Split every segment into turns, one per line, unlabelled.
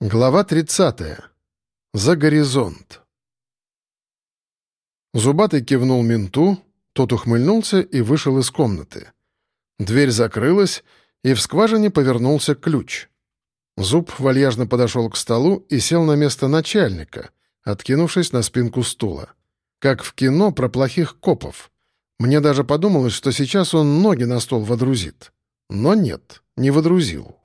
Глава 30. За горизонт. Зубатый кивнул менту, тот ухмыльнулся и вышел из комнаты. Дверь закрылась, и в скважине повернулся ключ. Зуб вальяжно подошел к столу и сел на место начальника, откинувшись на спинку стула. Как в кино про плохих копов. Мне даже подумалось, что сейчас он ноги на стол водрузит. Но нет, не водрузил.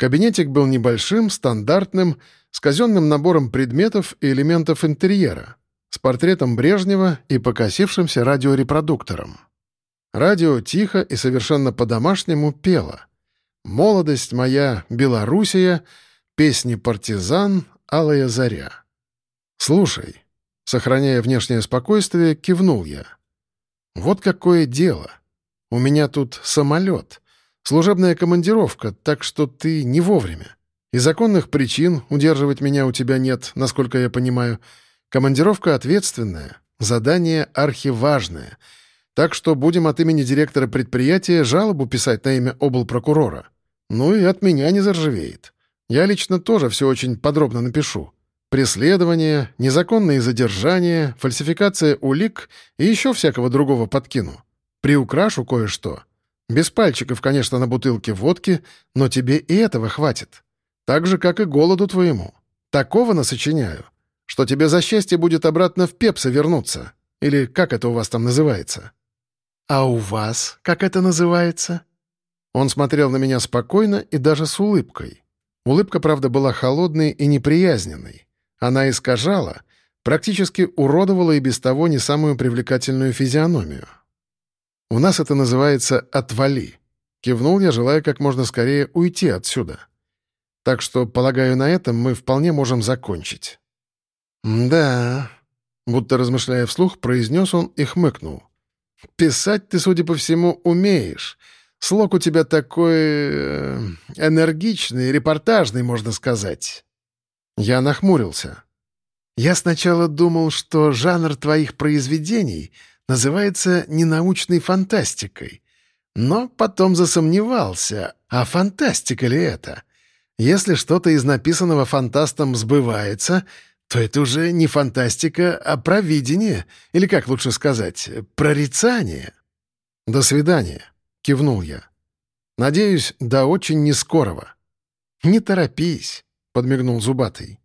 Кабинетик был небольшим, стандартным, с казенным набором предметов и элементов интерьера, с портретом Брежнева и покосившимся радиорепродуктором. Радио тихо и совершенно по-домашнему пело. «Молодость моя, Белоруссия», «Песни партизан», «Алая заря». «Слушай», — сохраняя внешнее спокойствие, кивнул я. «Вот какое дело. У меня тут самолет. Служебная командировка, так что ты не вовремя. И законных причин удерживать меня у тебя нет, насколько я понимаю. Командировка ответственная, задание архиважное. Так что будем от имени директора предприятия жалобу писать на имя облпрокурора. Ну и от меня не заржавеет. Я лично тоже все очень подробно напишу. Преследование, незаконные задержания, фальсификация улик и еще всякого другого подкину. Приукрашу кое-что — без пальчиков, конечно, на бутылке водки, но тебе и этого хватит. Так же, как и голоду твоему. Такого насочиняю, что тебе за счастье будет обратно в Пепса вернуться. Или как это у вас там называется? А у вас как это называется? Он смотрел на меня спокойно и даже с улыбкой. Улыбка, правда, была холодной и неприязненной. Она искажала, практически уродовала и без того не самую привлекательную физиономию. «У нас это называется «отвали». Кивнул я, желая как можно скорее уйти отсюда. Так что, полагаю, на этом мы вполне можем закончить. «Да», — будто размышляя вслух, произнес он и хмыкнул. «Писать ты, судя по всему, умеешь. Слог у тебя такой... Э, энергичный, репортажный, можно сказать». Я нахмурился. «Я сначала думал, что жанр твоих произведений — называется ненаучной фантастикой. Но потом засомневался, а фантастика ли это? Если что-то из написанного фантастом сбывается, то это уже не фантастика, а провидение, или, как лучше сказать, прорицание. «До свидания», — кивнул я. «Надеюсь, до очень нескорого». «Не торопись», — подмигнул Зубатый.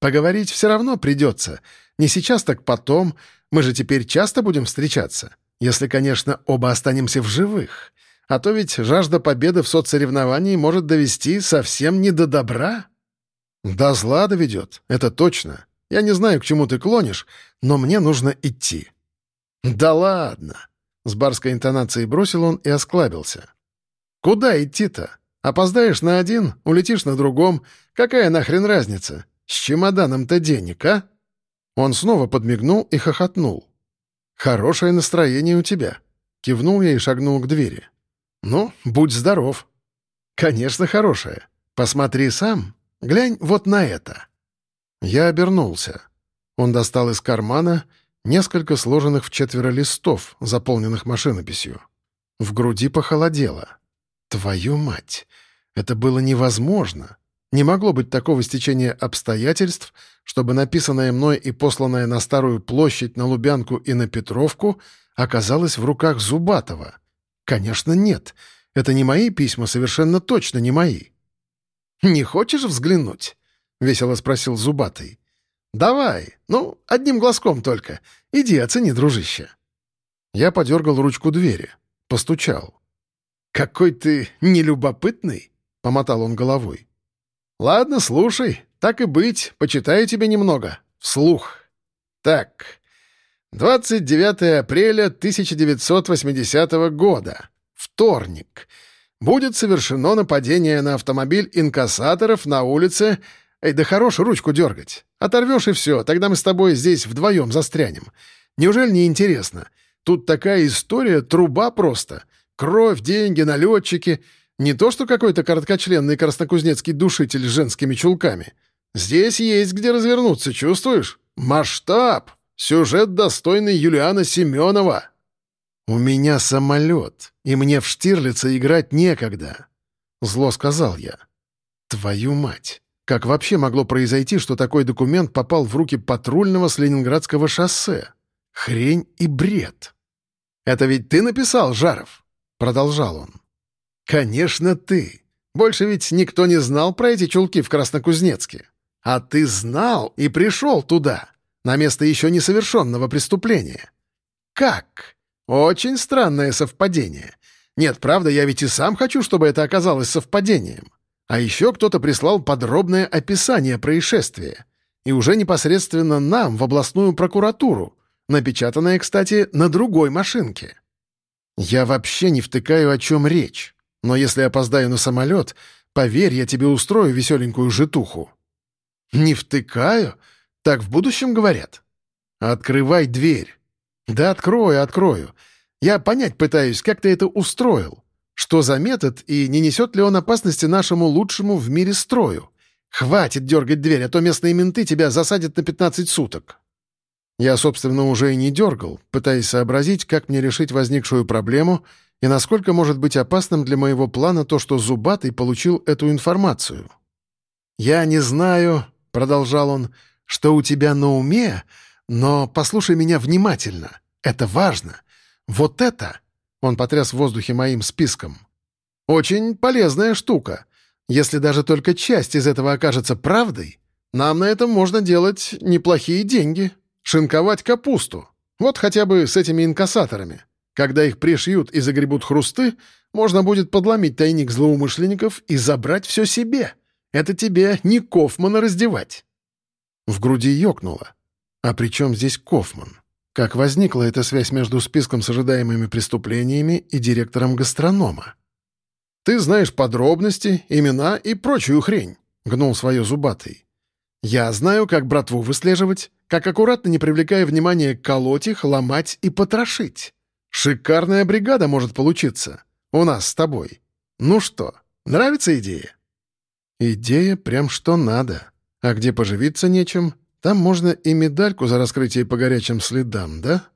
«Поговорить все равно придется. Не сейчас, так потом, мы же теперь часто будем встречаться, если, конечно, оба останемся в живых. А то ведь жажда победы в соцсоревновании может довести совсем не до добра. До зла доведет, это точно. Я не знаю, к чему ты клонишь, но мне нужно идти. Да ладно. С барской интонацией бросил он и осклабился. Куда идти-то? Опоздаешь на один, улетишь на другом. Какая нахрен разница? С чемоданом-то денег, а? Он снова подмигнул и хохотнул. «Хорошее настроение у тебя», — кивнул я и шагнул к двери. «Ну, будь здоров». «Конечно, хорошее. Посмотри сам. Глянь вот на это». Я обернулся. Он достал из кармана несколько сложенных в четверо листов, заполненных машинописью. В груди похолодело. «Твою мать! Это было невозможно!» Не могло быть такого стечения обстоятельств, чтобы написанное мной и посланное на Старую площадь, на Лубянку и на Петровку оказалось в руках Зубатова. Конечно, нет. Это не мои письма, совершенно точно не мои. «Не хочешь взглянуть?» — весело спросил Зубатый. «Давай, ну, одним глазком только. Иди, оцени, дружище». Я подергал ручку двери, постучал. «Какой ты нелюбопытный!» — помотал он головой. «Ладно, слушай. Так и быть, почитаю тебе немного. Вслух. Так. 29 апреля 1980 года. Вторник. Будет совершено нападение на автомобиль инкассаторов на улице... Эй, да хорош ручку дергать. Оторвешь и все, тогда мы с тобой здесь вдвоем застрянем. Неужели не интересно? Тут такая история, труба просто. Кровь, деньги, налетчики... Не то, что какой-то короткочленный краснокузнецкий душитель с женскими чулками. Здесь есть где развернуться, чувствуешь? Масштаб! Сюжет, достойный Юлиана Семенова. «У меня самолет, и мне в Штирлица играть некогда», — зло сказал я. «Твою мать! Как вообще могло произойти, что такой документ попал в руки патрульного с Ленинградского шоссе? Хрень и бред. «Это ведь ты написал, Жаров?» — продолжал он. «Конечно, ты. Больше ведь никто не знал про эти чулки в Краснокузнецке. А ты знал и пришел туда, на место еще несовершенного преступления. Как? Очень странное совпадение. Нет, правда, я ведь и сам хочу, чтобы это оказалось совпадением. А еще кто-то прислал подробное описание происшествия. И уже непосредственно нам, в областную прокуратуру, напечатанное, кстати, на другой машинке. Я вообще не втыкаю, о чем речь. Но если опоздаю на самолет, поверь, я тебе устрою веселенькую житуху. Не втыкаю? Так в будущем говорят? Открывай дверь. Да открою, открою. Я понять пытаюсь, как ты это устроил. Что за метод и не несет ли он опасности нашему лучшему в мире строю? Хватит дергать дверь, а то местные менты тебя засадят на 15 суток. Я, собственно, уже и не дергал, пытаясь сообразить, как мне решить возникшую проблему и насколько может быть опасным для моего плана то, что Зубатый получил эту информацию. «Я не знаю», — продолжал он, — «что у тебя на уме, но послушай меня внимательно. Это важно. Вот это...» — он потряс в воздухе моим списком. «Очень полезная штука. Если даже только часть из этого окажется правдой, нам на этом можно делать неплохие деньги». Шинковать капусту. Вот хотя бы с этими инкассаторами. Когда их пришьют и загребут хрусты, можно будет подломить тайник злоумышленников и забрать все себе. Это тебе не Кофмана раздевать. В груди ёкнуло. А при чем здесь Кофман? Как возникла эта связь между списком с ожидаемыми преступлениями и директором гастронома? «Ты знаешь подробности, имена и прочую хрень», — гнул свое зубатый. «Я знаю, как братву выслеживать, как аккуратно, не привлекая внимания, колоть их, ломать и потрошить. Шикарная бригада может получиться. У нас с тобой. Ну что, нравится идея? Идея прям что надо. А где поживиться нечем, там можно и медальку за раскрытие по горячим следам, да?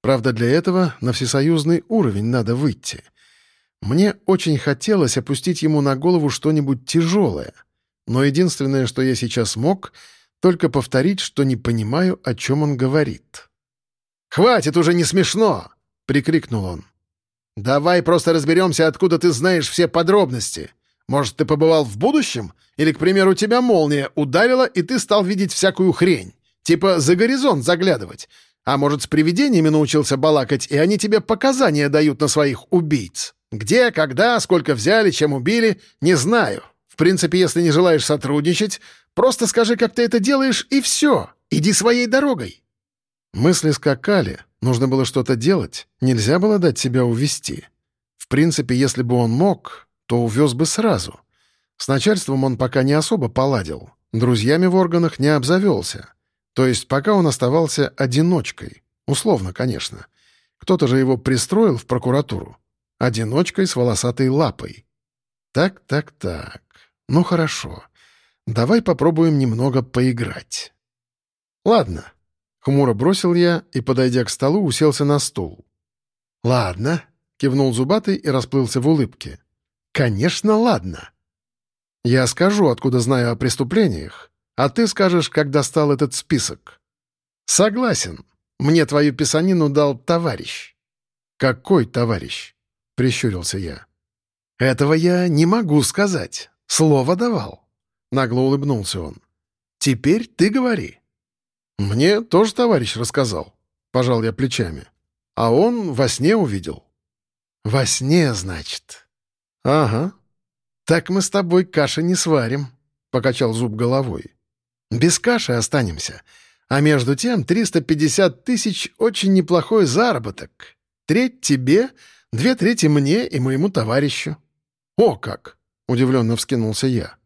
Правда, для этого на всесоюзный уровень надо выйти. Мне очень хотелось опустить ему на голову что-нибудь тяжелое. Но единственное, что я сейчас мог — только повторить, что не понимаю, о чем он говорит. «Хватит уже не смешно!» — прикрикнул он. «Давай просто разберемся, откуда ты знаешь все подробности. Может, ты побывал в будущем? Или, к примеру, тебя молния ударила, и ты стал видеть всякую хрень? Типа за горизонт заглядывать. А может, с привидениями научился балакать, и они тебе показания дают на своих убийц? Где, когда, сколько взяли, чем убили — не знаю. В принципе, если не желаешь сотрудничать, Просто скажи, как ты это делаешь, и все. Иди своей дорогой». Мысли скакали, нужно было что-то делать, нельзя было дать себя увести. В принципе, если бы он мог, то увез бы сразу. С начальством он пока не особо поладил, друзьями в органах не обзавелся. То есть пока он оставался одиночкой. Условно, конечно. Кто-то же его пристроил в прокуратуру. Одиночкой с волосатой лапой. Так, так, так. Ну хорошо. Давай попробуем немного поиграть». «Ладно», — хмуро бросил я и, подойдя к столу, уселся на стул. «Ладно», — кивнул Зубатый и расплылся в улыбке. «Конечно, ладно. Я скажу, откуда знаю о преступлениях, а ты скажешь, как достал этот список». «Согласен. Мне твою писанину дал товарищ». «Какой товарищ?» — прищурился я. «Этого я не могу сказать. Слово давал». — нагло улыбнулся он. «Теперь ты говори». «Мне тоже товарищ рассказал», — пожал я плечами. «А он во сне увидел». «Во сне, значит?» «Ага». «Так мы с тобой каши не сварим», — покачал зуб головой. «Без каши останемся. А между тем 350 тысяч — очень неплохой заработок. Треть тебе, две трети мне и моему товарищу». «О как!» — удивленно вскинулся я.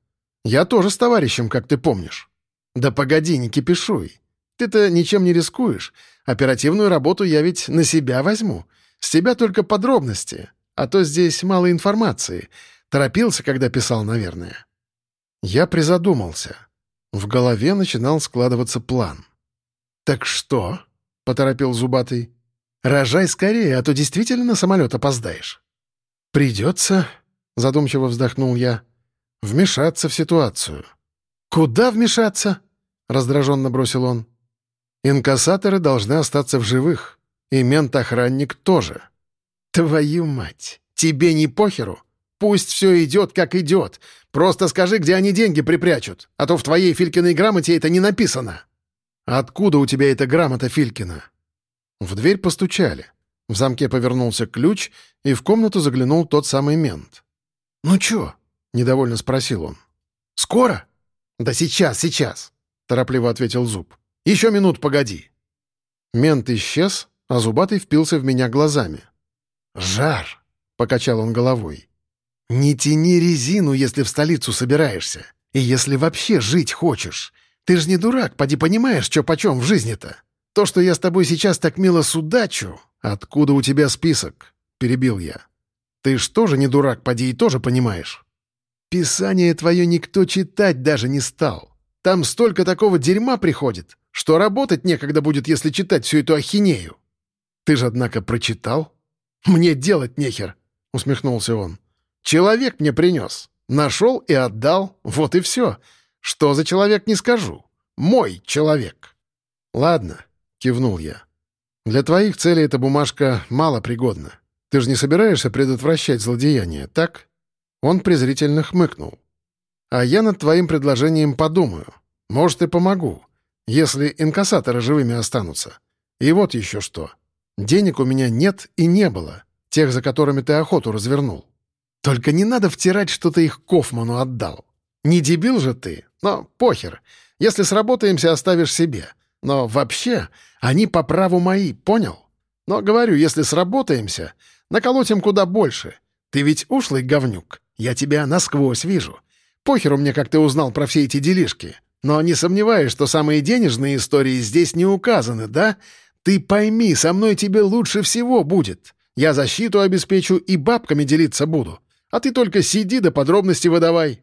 Я тоже с товарищем, как ты помнишь. Да погоди, не кипишуй. Ты-то ничем не рискуешь. Оперативную работу я ведь на себя возьму. С тебя только подробности. А то здесь мало информации. Торопился, когда писал, наверное. Я призадумался. В голове начинал складываться план. «Так что?» — поторопил Зубатый. «Рожай скорее, а то действительно на самолет опоздаешь». «Придется», — задумчиво вздохнул я вмешаться в ситуацию. «Куда вмешаться?» — раздраженно бросил он. «Инкассаторы должны остаться в живых, и мент-охранник тоже». «Твою мать! Тебе не похеру? Пусть все идет, как идет. Просто скажи, где они деньги припрячут, а то в твоей Филькиной грамоте это не написано». «Откуда у тебя эта грамота, Филькина?» В дверь постучали. В замке повернулся ключ, и в комнату заглянул тот самый мент. «Ну чё?» — недовольно спросил он. «Скоро?» «Да сейчас, сейчас», — торопливо ответил Зуб. «Еще минут погоди». Мент исчез, а Зубатый впился в меня глазами. «Жар!» — покачал он головой. «Не тяни резину, если в столицу собираешься. И если вообще жить хочешь. Ты ж не дурак, поди понимаешь, что почем в жизни-то. То, что я с тобой сейчас так мило судачу... Откуда у тебя список?» — перебил я. «Ты ж тоже не дурак, поди, и тоже понимаешь». «Писание твое никто читать даже не стал. Там столько такого дерьма приходит, что работать некогда будет, если читать всю эту ахинею». «Ты же, однако, прочитал?» «Мне делать нехер», — усмехнулся он. «Человек мне принес. Нашел и отдал. Вот и все. Что за человек, не скажу. Мой человек». «Ладно», — кивнул я. «Для твоих целей эта бумажка мало пригодна. Ты же не собираешься предотвращать злодеяние, так?» Он презрительно хмыкнул. «А я над твоим предложением подумаю. Может, и помогу, если инкассаторы живыми останутся. И вот еще что. Денег у меня нет и не было, тех, за которыми ты охоту развернул. Только не надо втирать, что ты их Кофману отдал. Не дебил же ты, но похер. Если сработаемся, оставишь себе. Но вообще, они по праву мои, понял? Но говорю, если сработаемся, наколотим куда больше. Ты ведь ушлый говнюк. Я тебя насквозь вижу. Похеру мне, как ты узнал про все эти делишки. Но не сомневаюсь, что самые денежные истории здесь не указаны, да? Ты пойми, со мной тебе лучше всего будет. Я защиту обеспечу и бабками делиться буду. А ты только сиди да подробности выдавай».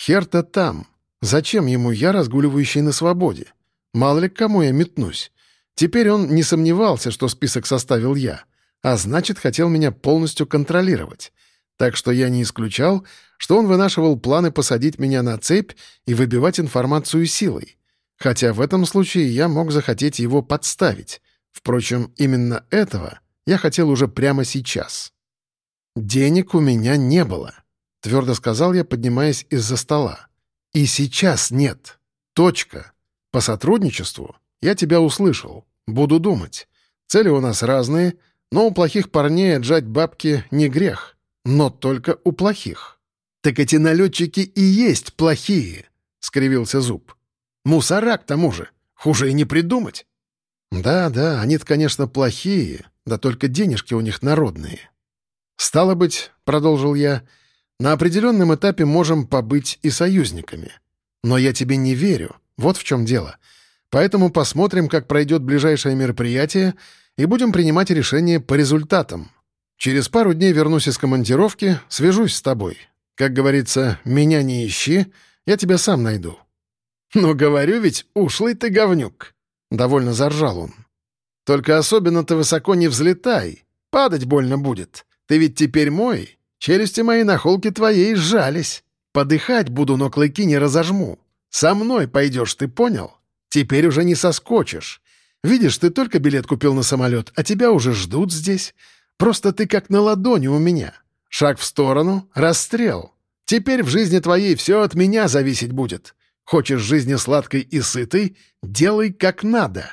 Хер-то там. Зачем ему я, разгуливающий на свободе? Мало ли к кому я метнусь. Теперь он не сомневался, что список составил я, а значит, хотел меня полностью контролировать. Так что я не исключал, что он вынашивал планы посадить меня на цепь и выбивать информацию силой. Хотя в этом случае я мог захотеть его подставить. Впрочем, именно этого я хотел уже прямо сейчас. «Денег у меня не было», — твердо сказал я, поднимаясь из-за стола. «И сейчас нет. Точка. По сотрудничеству я тебя услышал. Буду думать. Цели у нас разные, но у плохих парней отжать бабки не грех. Но только у плохих». «Так эти налетчики и есть плохие», — скривился Зуб. Мусора, к тому же. Хуже и не придумать. Да-да, они-то, конечно, плохие, да только денежки у них народные. Стало быть, — продолжил я, — на определенном этапе можем побыть и союзниками. Но я тебе не верю, вот в чем дело. Поэтому посмотрим, как пройдет ближайшее мероприятие, и будем принимать решение по результатам. Через пару дней вернусь из командировки, свяжусь с тобой. Как говорится, меня не ищи, я тебя сам найду. «Ну, говорю ведь, ушлый ты говнюк!» — довольно заржал он. «Только особенно ты высоко не взлетай. Падать больно будет. Ты ведь теперь мой. Челюсти мои на холке твоей сжались. Подыхать буду, но клыки не разожму. Со мной пойдешь, ты понял? Теперь уже не соскочишь. Видишь, ты только билет купил на самолет, а тебя уже ждут здесь. Просто ты как на ладони у меня. Шаг в сторону — расстрел. Теперь в жизни твоей все от меня зависеть будет. Хочешь жизни сладкой и сытой — делай как надо».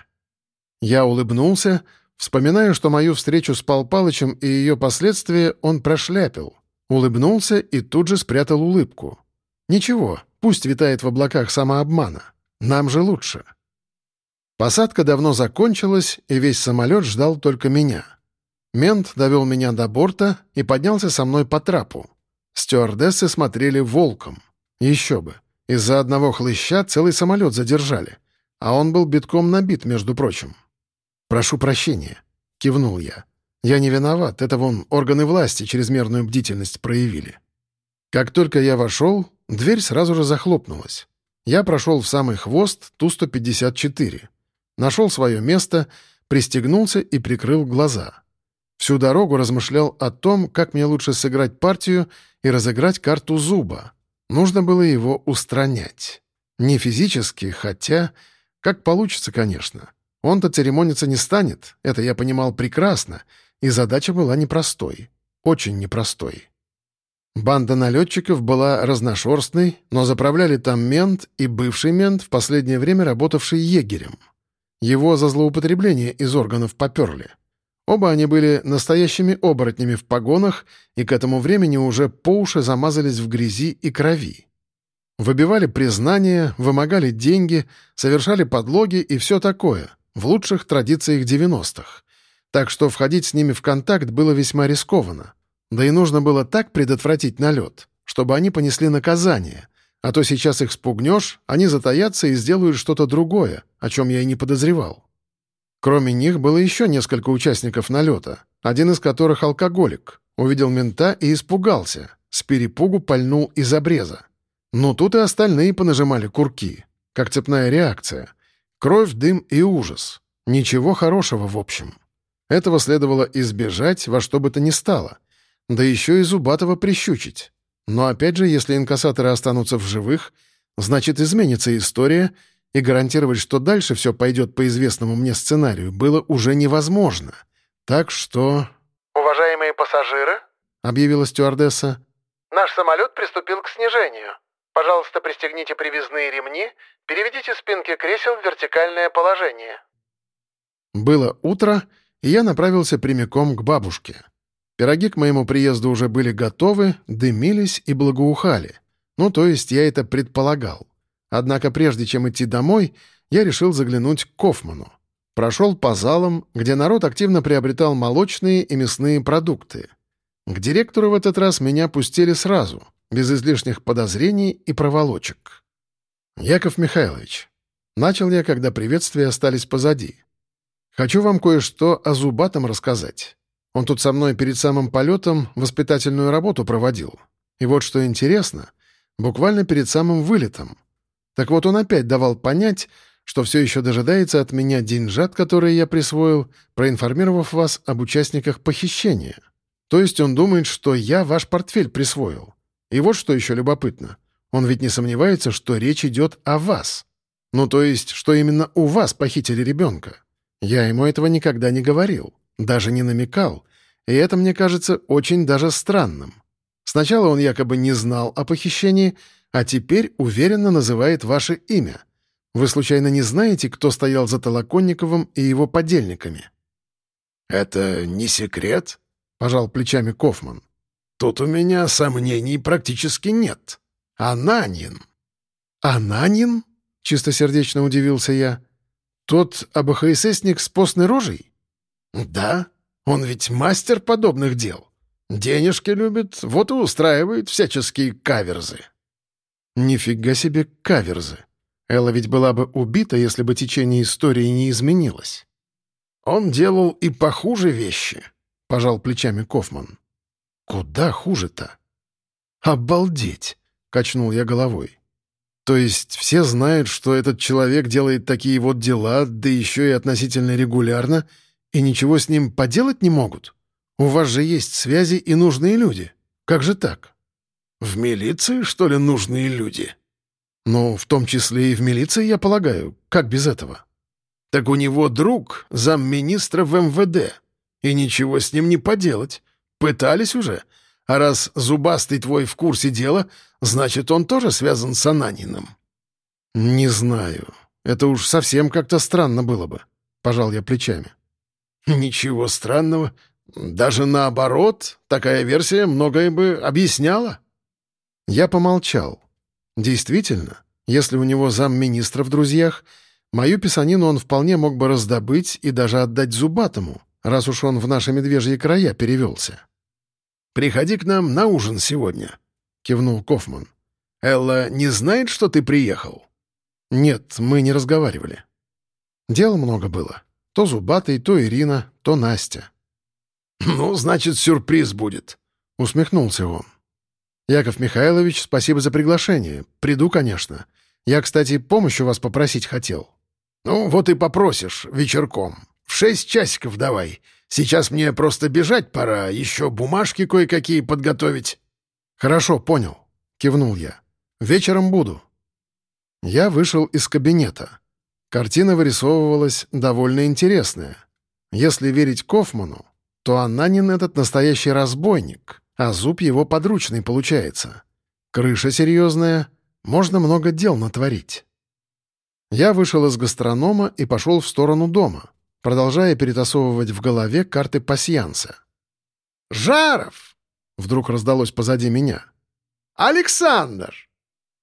Я улыбнулся, вспоминая, что мою встречу с Пал Палычем и ее последствия он прошляпил. Улыбнулся и тут же спрятал улыбку. «Ничего, пусть витает в облаках самообмана. Нам же лучше». Посадка давно закончилась, и весь самолет ждал только меня. Мент довел меня до борта и поднялся со мной по трапу. Стюардессы смотрели волком. Еще бы. Из-за одного хлыща целый самолет задержали, а он был битком набит, между прочим. «Прошу прощения», — кивнул я. «Я не виноват, это вон органы власти чрезмерную бдительность проявили». Как только я вошел, дверь сразу же захлопнулась. Я прошел в самый хвост Ту-154. Нашел свое место, пристегнулся и прикрыл глаза. Всю дорогу размышлял о том, как мне лучше сыграть партию и разыграть карту зуба. Нужно было его устранять. Не физически, хотя... Как получится, конечно. Он-то церемониться не станет, это я понимал прекрасно, и задача была непростой. Очень непростой. Банда налетчиков была разношерстной, но заправляли там мент и бывший мент, в последнее время работавший егерем. Его за злоупотребление из органов поперли. Оба они были настоящими оборотнями в погонах и к этому времени уже по уши замазались в грязи и крови. Выбивали признания, вымогали деньги, совершали подлоги и все такое, в лучших традициях 90-х. Так что входить с ними в контакт было весьма рискованно. Да и нужно было так предотвратить налет, чтобы они понесли наказание, а то сейчас их спугнешь, они затаятся и сделают что-то другое, о чем я и не подозревал. Кроме них было еще несколько участников налета, один из которых алкоголик. Увидел мента и испугался, с перепугу пальнул из обреза. Но тут и остальные понажимали курки, как цепная реакция. Кровь, дым и ужас. Ничего хорошего в общем. Этого следовало избежать во что бы то ни стало — да еще и Зубатова прищучить. Но опять же, если инкассаторы останутся в живых, значит, изменится история, и гарантировать, что дальше все пойдет по известному мне сценарию, было уже невозможно. Так что...
«Уважаемые пассажиры», —
объявила стюардесса, —
«наш самолет приступил к снижению. Пожалуйста, пристегните привязные ремни, переведите спинки кресел в вертикальное положение».
Было утро, и я направился прямиком к бабушке. Пироги к моему приезду уже были готовы, дымились и благоухали. Ну, то есть я это предполагал. Однако прежде чем идти домой, я решил заглянуть к Кофману. Прошел по залам, где народ активно приобретал молочные и мясные продукты. К директору в этот раз меня пустили сразу, без излишних подозрений и проволочек. «Яков Михайлович», — начал я, когда приветствия остались позади. «Хочу вам кое-что о Зубатом рассказать. Он тут со мной перед самым полетом воспитательную работу проводил. И вот что интересно, буквально перед самым вылетом. Так вот он опять давал понять, что все еще дожидается от меня деньжат, которые я присвоил, проинформировав вас об участниках похищения. То есть он думает, что я ваш портфель присвоил. И вот что еще любопытно. Он ведь не сомневается, что речь идет о вас. Ну, то есть, что именно у вас похитили ребенка. Я ему этого никогда не говорил. Даже не намекал. И это мне кажется очень даже странным. Сначала он якобы не знал о похищении, а теперь уверенно называет ваше имя. Вы случайно не знаете, кто стоял за Толоконниковым и его подельниками?»
«Это не секрет», — пожал плечами Кофман. «Тут у меня сомнений практически нет. Ананин».
«Ананин?» — чистосердечно удивился я. «Тот АБХССник с постной рожей?»
«Да, он ведь мастер подобных дел. Денежки любит, вот и устраивает всяческие каверзы».
«Нифига себе каверзы. Элла ведь была бы убита, если бы течение истории не изменилось».
«Он делал и похуже вещи», — пожал плечами Кофман.
«Куда хуже-то?» «Обалдеть!» — качнул я головой. «То есть все знают, что этот человек делает такие вот дела, да еще и относительно регулярно, — и ничего с ним поделать не могут? У вас же есть связи и нужные люди. Как же так?
В милиции, что ли, нужные люди?
Ну, в том числе и в милиции, я полагаю. Как без этого?
Так у него друг, замминистра в МВД. И ничего с ним не поделать. Пытались уже. А раз зубастый твой в курсе дела, значит, он тоже связан с Ананиным.
Не знаю. Это уж совсем как-то странно было бы. Пожал я плечами.
Ничего странного. Даже наоборот, такая версия многое бы объясняла.
Я помолчал. Действительно, если у него замминистра в друзьях, мою писанину он вполне мог бы раздобыть и даже отдать Зубатому, раз уж он в наши медвежьи края перевелся.
«Приходи к нам на ужин сегодня», — кивнул Кофман. «Элла не знает, что ты приехал?»
«Нет, мы не разговаривали. Дел много было. То Зубатый, то Ирина, то Настя.
«Ну, значит, сюрприз будет», — усмехнулся он.
«Яков Михайлович, спасибо за приглашение. Приду, конечно. Я, кстати, помощь у вас попросить хотел».
«Ну, вот и попросишь, вечерком. В шесть часиков давай. Сейчас мне просто бежать пора, еще бумажки кое-какие подготовить».
«Хорошо, понял», — кивнул я. «Вечером буду». Я вышел из кабинета. Картина вырисовывалась довольно интересная. Если верить Кофману, то Ананин этот настоящий разбойник, а зуб его подручный получается. Крыша серьезная, можно много дел натворить. Я вышел из гастронома и пошел в сторону дома, продолжая перетасовывать в голове карты пасьянса.
«Жаров!»
— вдруг раздалось позади меня.
«Александр!»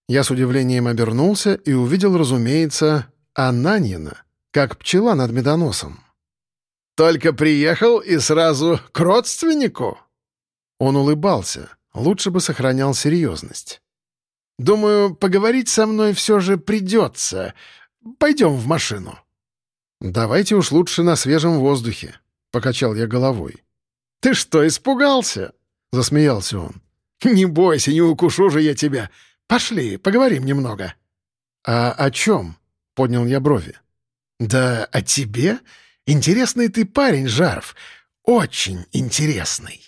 Я с удивлением обернулся и увидел, разумеется, Ананьина, как пчела над медоносом.
«Только приехал и сразу к родственнику?»
Он улыбался, лучше бы сохранял серьезность.
«Думаю, поговорить со мной все же придется. Пойдем в машину».
«Давайте уж лучше на свежем воздухе», — покачал я головой.
«Ты что, испугался?»
— засмеялся он.
«Не бойся, не укушу же я тебя. Пошли, поговорим немного».
«А о чем?» — поднял я брови.
«Да о тебе? Интересный ты парень, Жаров. Очень интересный».